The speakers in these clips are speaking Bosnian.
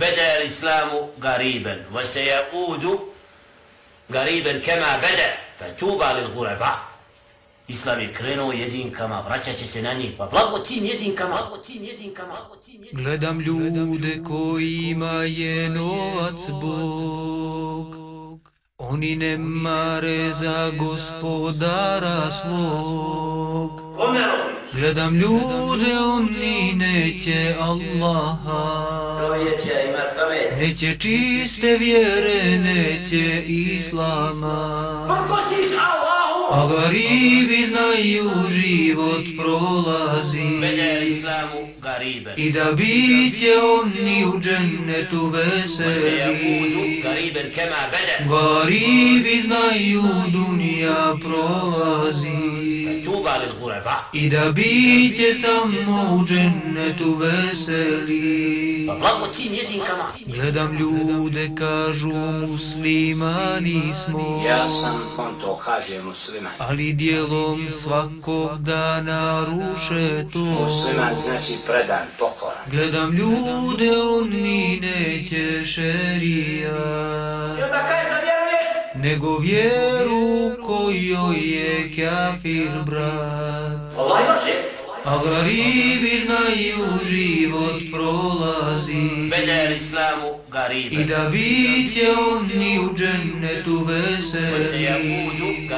بدا الإسلام غريبا وسيعود غريبا كما بدا فتوبى للغرباء Islam je krenuo jedinkama, vraćat će se na njih, pa blago tim jedinkama, blago tim jedinkama, blago tim jedinkama. Gledam ljude kojima je novac Bog, oni ne mare za gospodara svog. Kome robiš? Gledam ljude, oni neće Allaha, neće čiste vjere, neće Islama. Koliko siš Allahu? A garibi znaju život prolazi. I da bit će oni u džennetu veseli. Garibi znaju dunija prolazi. I da bit će samo u džennetu veseli. Gledam ljude kažu muslimani smo. Ja sam, on to kaže muslim Ali dijelom svakog dana ruše to Musliman znači predan, pokoran. Gledam ljude, oni neće šerija vjeruješ? Nego vjeru kojoj je kafir brat Allah imaše. A garibi znaju život prolazi. Veder islamu garibe. I da bit će oni u džennetu veseli.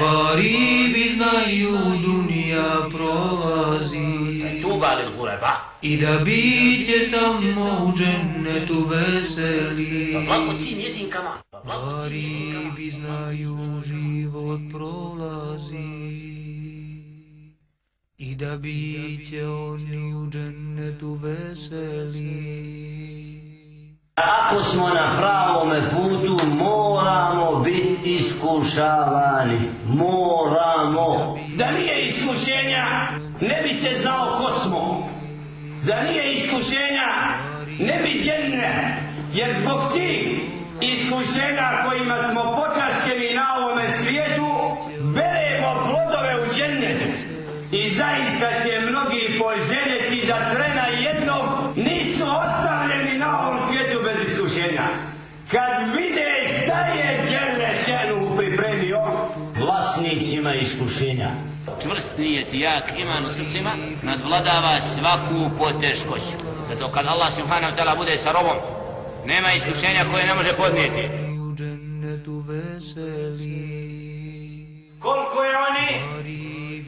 Garibi znaju dunija prolazi. I da bit će samo u džennetu veseli. Garibi znaju život prolazi. I da bit će oni u džennetu veseli Ako smo na pravome putu, moramo biti iskušavani. Moramo. Da nije iskušenja, ne bi se znao ko smo. Da nije iskušenja, ne bi dženne. Jer zbog tih iskušenja kojima smo zaista će mnogi poželjeti da trena jednog nisu ostavljeni na ovom svijetu bez iskušenja. Kad vide šta je Đele Šenu pripremio vlasnicima iskušenja. Čvrst nijet i jak iman u srcima nadvladava svaku poteškoću. Zato kad Allah subhanahu wa ta'ala bude sa robom, nema iskušenja koje ne može podnijeti.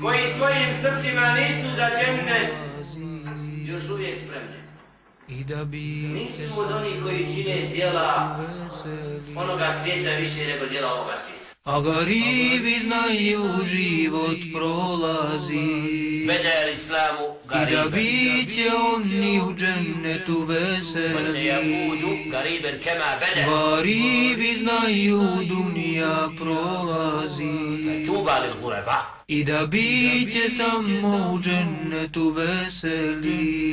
Koji svojim srcima nisu za džemne, još uvijek spremni. I da će Nisu od onih koji čine veseli onoga svijeta više nego dijela ovoga svijeta. A garibi znaju život prolazi. I da bit će oni u džennetu veseli Garibi znaju dunija prolazi. I da bit će samo u džennetu veseli.